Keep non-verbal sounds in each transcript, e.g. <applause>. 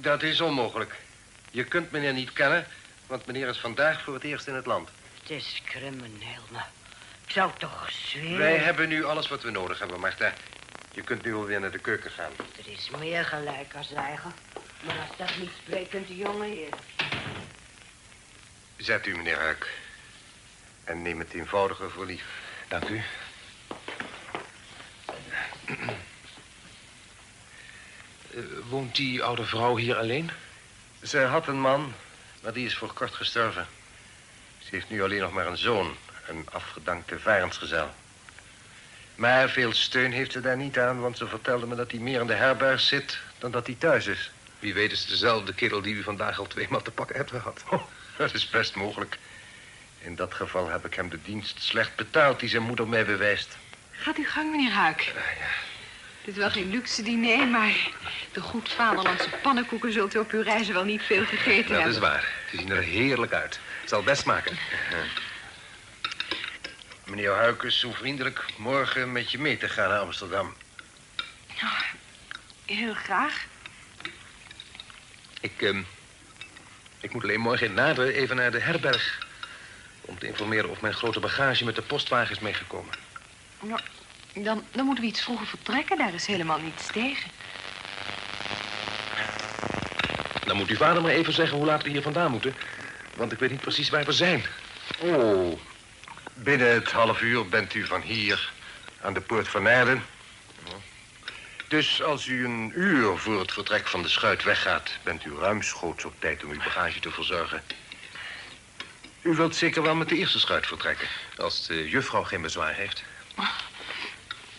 Dat is onmogelijk. Je kunt meneer niet kennen, want meneer is vandaag voor het eerst in het land. Het is crimineel, maar ik zou toch zweren... Wij hebben nu alles wat we nodig hebben, Marta. Je kunt nu alweer naar de keuken gaan. Er is meer gelijk als eigen. Maar als dat niet spreekt, kunt de jongen hier. Zet u, meneer Huik. En neem het eenvoudige voor lief. Dank u. woont die oude vrouw hier alleen? Ze had een man, maar die is voor kort gestorven. Ze heeft nu alleen nog maar een zoon, een afgedankte varensgezel. Maar veel steun heeft ze daar niet aan, want ze vertelde me dat hij meer in de herberg zit dan dat hij thuis is. Wie weet is het dezelfde kerel die u vandaag al tweemaal te pakken hebt gehad. Oh, <laughs> dat is best mogelijk. In dat geval heb ik hem de dienst slecht betaald die zijn moeder mij bewijst. Gaat uw gang, meneer Huik. Het is wel geen luxe diner, maar de goed vaderlandse pannenkoeken zult u op uw reizen wel niet veel gegeten Dat hebben. is waar. Ze zien er heerlijk uit. Het zal best smaken. Meneer Huik is zo vriendelijk morgen met je mee te gaan naar Amsterdam. Heel graag. Ik, ehm, ik moet alleen morgen in het naderen even naar de herberg... om te informeren of mijn grote bagage met de postwagen is meegekomen. Nou, dan, dan moeten we iets vroeger vertrekken. Daar is helemaal niets tegen. Dan moet uw vader maar even zeggen hoe laat we hier vandaan moeten. Want ik weet niet precies waar we zijn. Oh, binnen het half uur bent u van hier aan de poort van Naarden. Dus als u een uur voor het vertrek van de schuit weggaat... bent u ruimschoots op tijd om uw bagage te verzorgen. U wilt zeker wel met de eerste schuit vertrekken. Als de juffrouw geen bezwaar heeft.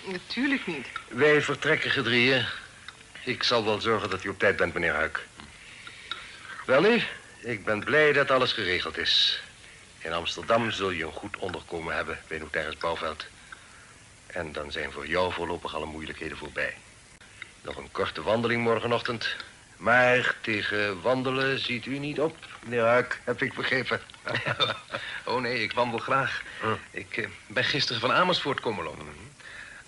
Natuurlijk niet. Wij vertrekken gedrieën. Ik zal wel zorgen dat u op tijd bent, meneer Huik. Wel nu, ik ben blij dat alles geregeld is. In Amsterdam zul je een goed onderkomen hebben bij notaris Bouwveld. En dan zijn voor jou voorlopig alle moeilijkheden voorbij. Nog een korte wandeling morgenochtend. Maar tegen wandelen ziet u niet op, meneer Huik, heb ik begrepen. <laughs> Oh nee, ik wandel graag. Hm. Ik eh, ben gisteren van Amersfoort komen lopen.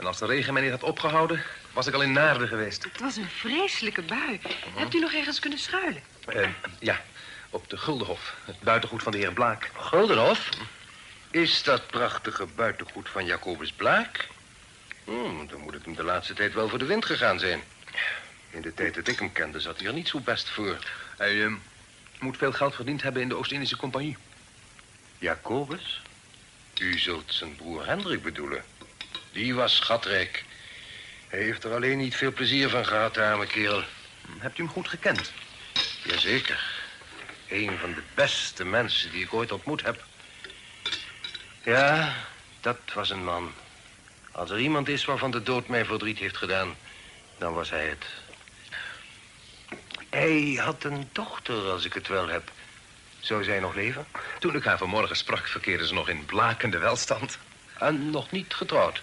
En als de regen mij niet had opgehouden, was ik al in Naarden geweest. Het was een vreselijke bui. Hebt u nog ergens kunnen schuilen? Eh, ja, op de Guldenhof. Het buitengoed van de heer Blaak. Guldenhof? Is dat prachtige buitengoed van Jacobus Blaak? Hmm, dan moet het hem de laatste tijd wel voor de wind gegaan zijn. In de tijd dat ik hem kende zat hij er niet zo best voor. Hij eh, moet veel geld verdiend hebben in de Oost-Indische Compagnie. Jacobus? U zult zijn broer Hendrik bedoelen. Die was schatrijk. Hij heeft er alleen niet veel plezier van gehad, arme kerel. Hebt u hem goed gekend? Jazeker. Een van de beste mensen die ik ooit ontmoet heb. Ja, dat was een man. Als er iemand is waarvan de dood mij verdriet heeft gedaan, dan was hij het. Hij had een dochter, als ik het wel heb. Zou zij nog leven? Toen ik haar vanmorgen sprak, verkeerde ze nog in blakende welstand. En nog niet getrouwd.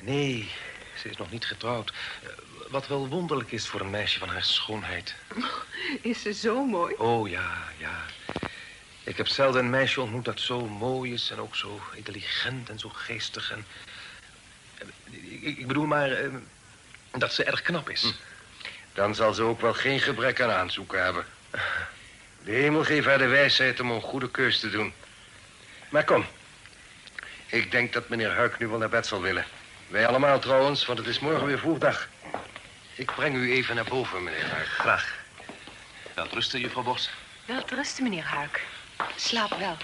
Nee, ze is nog niet getrouwd. Eh, Wat wel wonderlijk is voor een meisje van haar schoonheid. <laughs> Is ze zo mooi? Oh ja, ja. Ik heb zelden een meisje ontmoet dat zo mooi is en ook zo intelligent en zo geestig. En... eh, Ik, ik bedoel maar eh, dat ze erg knap is. Dan zal ze ook wel geen gebrek aan aanzoeken hebben. De hemel geeft haar de wijsheid om een goede keus te doen. Maar kom. Ik denk dat meneer Huik nu wel naar bed zal willen. Wij allemaal trouwens, want het is morgen weer vroegdag. Ik breng u even naar boven, meneer Huik. Graag. Wel rusten, juffrouw Bos. Wel rusten, meneer Huik. Slaap wel.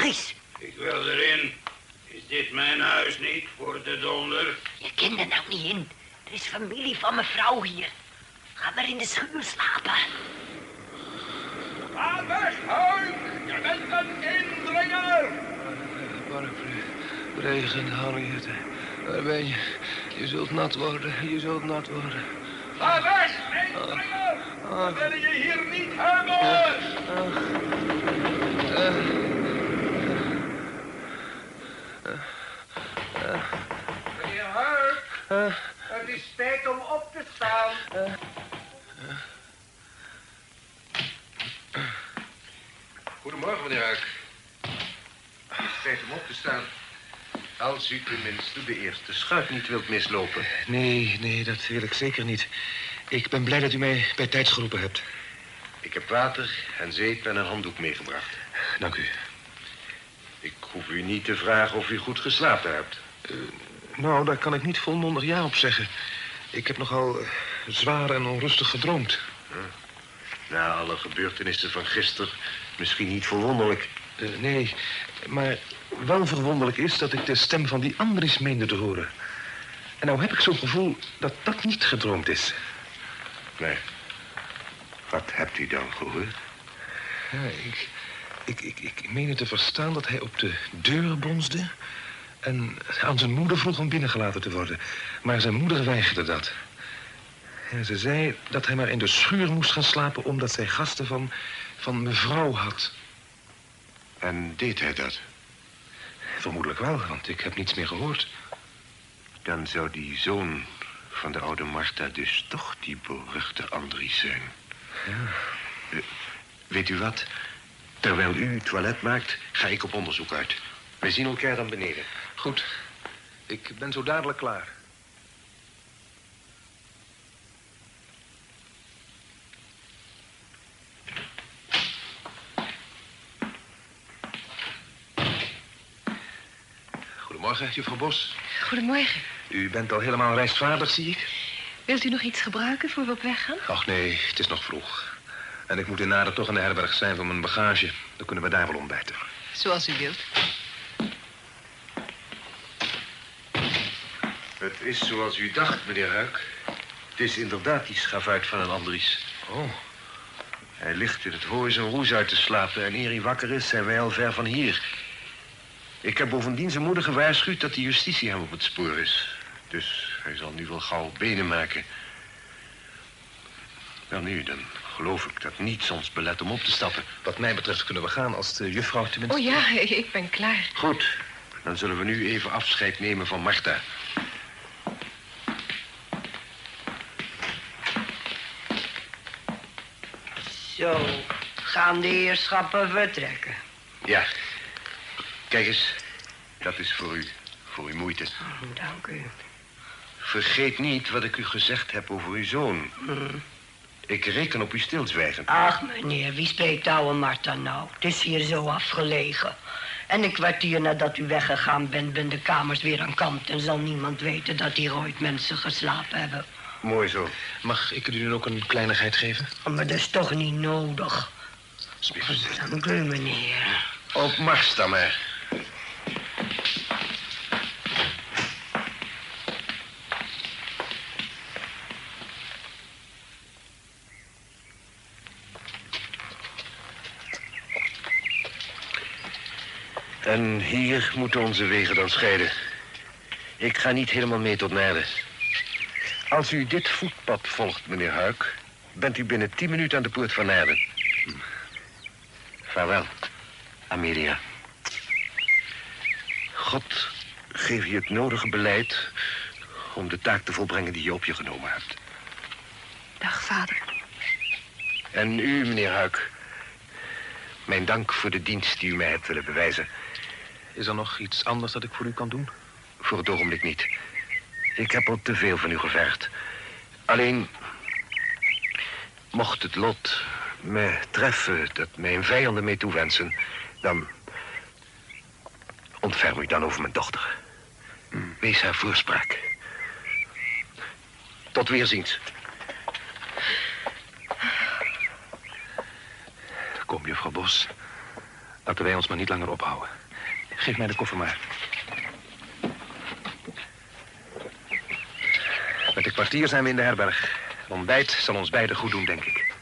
Ik wil erin. Is dit mijn huis niet, voor de donder? Je kent er nou niet in. Er is familie van mevrouw hier. Ga maar in de schuur slapen. Ga weg, Huik! Je bent een indringer! Paraplu, regen, Henriette. Waar ben je? Je zult nat worden, je zult nat worden. Ga weg, indringer! We willen je hier niet hebben! Meneer Huik, het is tijd om op te staan. Goedemorgen, meneer Huik. Het is tijd om op te staan. Als u tenminste de eerste schuit niet wilt mislopen. Nee, nee, dat wil ik zeker niet. Ik ben blij dat u mij bij tijds geroepen hebt. Ik heb water en zeep en een handdoek meegebracht. Dank u. Hoef u niet te vragen of u goed geslapen hebt. Nou, daar kan ik niet volmondig ja op zeggen. Ik heb nogal eh, zwaar en onrustig gedroomd. Na alle gebeurtenissen van gisteren misschien niet verwonderlijk. Eh, nee, maar wel verwonderlijk is dat ik de stem van die Andries meende te horen. En nou heb ik zo'n gevoel dat dat niet gedroomd is. Nee. Wat hebt u dan gehoord? Ja, ik, ik, ik, ik meende te verstaan dat hij op de deur bonsde... en aan zijn moeder vroeg om binnengelaten te worden. Maar zijn moeder weigerde dat. En ze zei dat hij maar in de schuur moest gaan slapen... omdat zij gasten van, van mevrouw had. En deed hij dat? Vermoedelijk wel, want ik heb niets meer gehoord. Dan zou die zoon van de oude Martha dus toch die beruchte Andries zijn. Ja. weet u wat? Terwijl u toilet maakt, ga ik op onderzoek uit. Wij zien elkaar dan beneden. Goed, ik ben zo dadelijk klaar. Goedemorgen, juffrouw Bos. Goedemorgen. U bent al helemaal reisvaardig, zie ik. Wilt u nog iets gebruiken voor we op weg gaan? Ach nee, het is nog vroeg. En ik moet in nader toch in de herberg zijn voor mijn bagage. Dan kunnen we daar wel ontbijten. Zoals u wilt. Het is zoals u dacht, meneer Huik. Het is inderdaad die schavuit van een Andries. Oh, Hij ligt in het hooi zijn roes uit te slapen... en eer hij wakker is, zijn wij al ver van hier. Ik heb bovendien zijn moeder gewaarschuwd dat de justitie hem op het spoor is. Dus hij zal nu wel gauw benen maken. Wel nu, dan geloof ik dat niets ons belet om op te stappen. wat mij betreft kunnen we gaan als de juffrouw tenminste... Oh ja, ik ben klaar. Goed, dan zullen we nu even afscheid nemen van Marta. Zo, gaan de heerschappen vertrekken. Ja. Kijk eens, dat is voor u, voor uw moeite. Dank u. Vergeet niet wat ik u gezegd heb over uw zoon. Ik reken op uw stilzwijgen. Ach, meneer, wie spreekt oude Martha nou? Het is hier zo afgelegen. En een kwartier nadat u weggegaan bent, ben de kamers weer aan kant... en zal niemand weten dat hier ooit mensen geslapen hebben. Mooi zo. Mag ik u nu ook een kleinigheid geven? Maar dat is toch niet nodig. Alsjeblieft. Dank u, meneer. Op mars dan maar. En hier moeten onze wegen dan scheiden. Ik ga niet helemaal mee tot Naarden. Als u dit voetpad volgt, meneer Huik... bent u binnen tien minuten aan de poort van Naarden. Vaarwel, Amelia. God geef je het nodige beleid... om de taak te volbrengen die je op je genomen hebt. Dag, vader. En u, meneer Huik... mijn dank voor de dienst die u mij hebt willen bewijzen. Is er nog iets anders dat ik voor u kan doen? Voor het ogenblik niet. Ik heb al te veel van u gevergd. Alleen... mocht het lot me treffen dat mijn vijanden mee toewensen... Dan ontferm u dan over mijn dochter. Wees haar voorspraak. Tot weerziens. Kom, juffrouw Bos. Laten wij ons maar niet langer ophouden. Geef mij de koffer maar. Met een kwartier zijn we in de herberg. Ontbijt zal ons beiden goed doen, denk ik.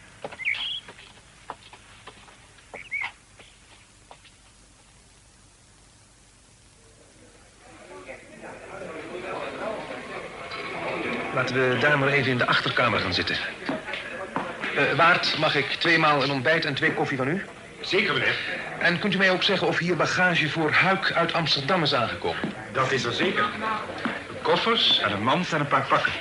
Laten we daar maar even in de achterkamer gaan zitten. Eh, Waard, mag ik tweemaal een ontbijt en twee koffie van u? Zeker, meneer. En kunt u mij ook zeggen of hier bagage voor Huik uit Amsterdam is aangekomen? Dat is er zeker. Koffers en een mand en een paar pakken.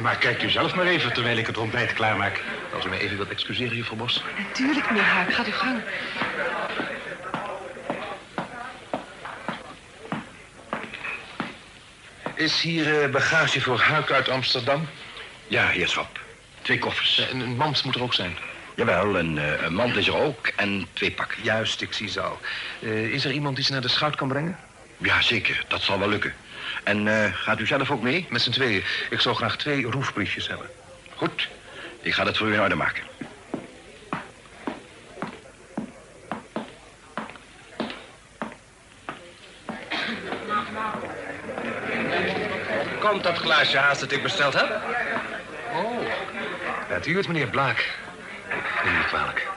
Maar kijkt u zelf maar even terwijl ik het ontbijt klaarmaak. Als u mij even wilt excuseren, juffrouw Bos. Natuurlijk, meneer Huik. Gaat uw gang. Is hier eh, bagage voor Huik uit Amsterdam? Ja, heerschap. Twee koffers. Eh, Een, een mand moet er ook zijn. Jawel, een, eh, een mand is er ook en twee pakken. Juist, ik zie ze al. Eh, is er iemand die ze naar de schout kan brengen? Ja, zeker. Dat zal wel lukken. En eh, gaat u zelf ook mee? Met z'n tweeën. Ik zou graag twee roefbriefjes hebben. Goed. Ik ga dat voor u in orde maken. Komt dat glaasje haast dat ik besteld heb? Oh, natuurlijk, meneer Blaak. Neem niet kwalijk.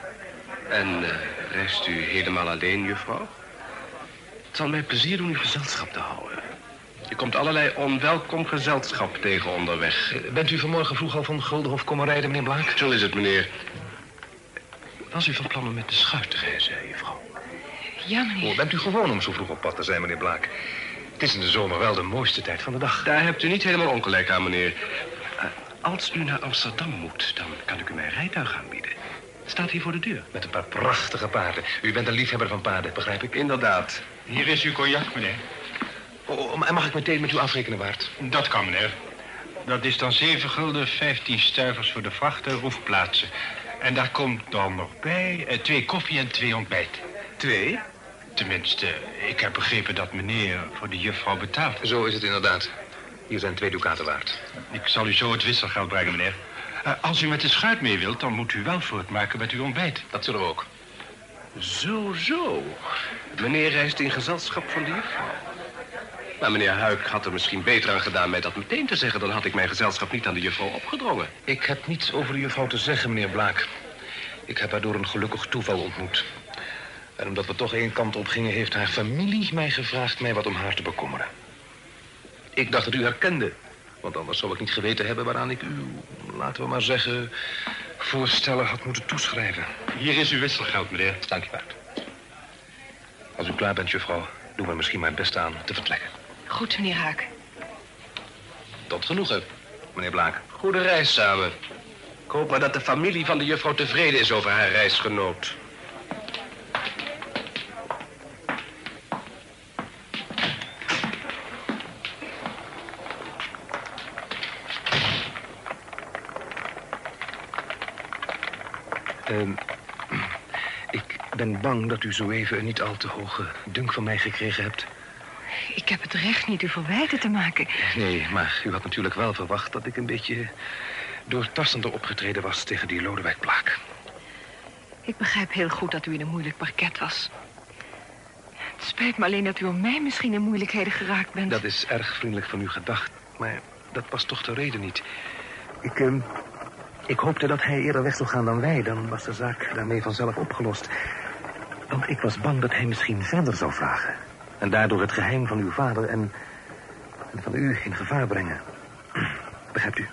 En eh, reist u helemaal alleen, juffrouw? Het zal mij plezier doen u gezelschap te houden. Je komt allerlei onwelkom gezelschap tegen onderweg. Bent u vanmorgen vroeg al van Guldenhof komen rijden, meneer Blaak? Zo is het, meneer. Was u van plan om met de schuit te reizen, juffrouw? Ja, meneer. Oh, bent u gewoon om zo vroeg op pad te zijn, meneer Blaak? Het is in de zomer wel de mooiste tijd van de dag. Daar hebt u niet helemaal ongelijk aan, meneer. Als u naar Amsterdam moet, dan kan ik u mijn rijtuig aanbieden. Het staat hier voor de deur. Met een paar prachtige paarden. U bent een liefhebber van paarden, begrijp ik? Inderdaad. Hier is uw cognac, meneer. Oh, oh, en mag ik meteen met u afrekenen, Waard? Dat kan, meneer. Dat is dan 7 gulden, 15 stuivers voor de vracht en roefplaatsen. En daar komt dan nog bij eh, twee koffie en twee ontbijt. Twee? Tenminste, ik heb begrepen dat meneer voor de juffrouw betaalt. Zo is het inderdaad. Hier zijn twee ducaten waard. Ik zal u zo het wisselgeld brengen, meneer. Eh, als u met de schuit mee wilt, dan moet u wel voortmaken met uw ontbijt. Dat zullen we ook. Zo, zo. Meneer reist in gezelschap van de juffrouw. Maar meneer Huik had er misschien beter aan gedaan mij dat meteen te zeggen. Dan had ik mijn gezelschap niet aan de juffrouw opgedrongen. Ik heb niets over de juffrouw te zeggen, meneer Blaak. Ik heb haar door een gelukkig toeval ontmoet. En omdat we toch één kant op gingen, heeft haar familie mij gevraagd mij wat om haar te bekommeren. Ik dacht dat u haar kende. Want anders zou ik niet geweten hebben waaraan ik u, laten we maar zeggen, voorstellen had moeten toeschrijven. Hier is uw wisselgeld, meneer. Dank je, Bart. Als u klaar bent, juffrouw, doen we misschien mijn best aan te vertrekken. Goed, meneer Haak. Tot genoegen, meneer Blaak. Goede reis samen. Ik hoop maar dat de familie van de juffrouw tevreden is over haar reisgenoot. Ehm, ik ben bang dat u zo even een niet al te hoge dunk van mij gekregen hebt. Ik heb het recht niet u verwijten te maken. Nee, maar u had natuurlijk wel verwacht dat ik een beetje doortastender opgetreden was tegen die Lodewijk Blaak. Ik begrijp heel goed dat u in een moeilijk parket was. Het spijt me alleen dat u om mij misschien in moeilijkheden geraakt bent. Dat is erg vriendelijk van u gedacht, maar dat was toch de reden niet. Ik, ehm, ik hoopte dat hij eerder weg zou gaan dan wij. Dan was de zaak daarmee vanzelf opgelost. Want ik was bang dat hij misschien verder zou vragen. En daardoor het geheim van uw vader en, en van u in gevaar brengen. <clears throat> Begrijpt u?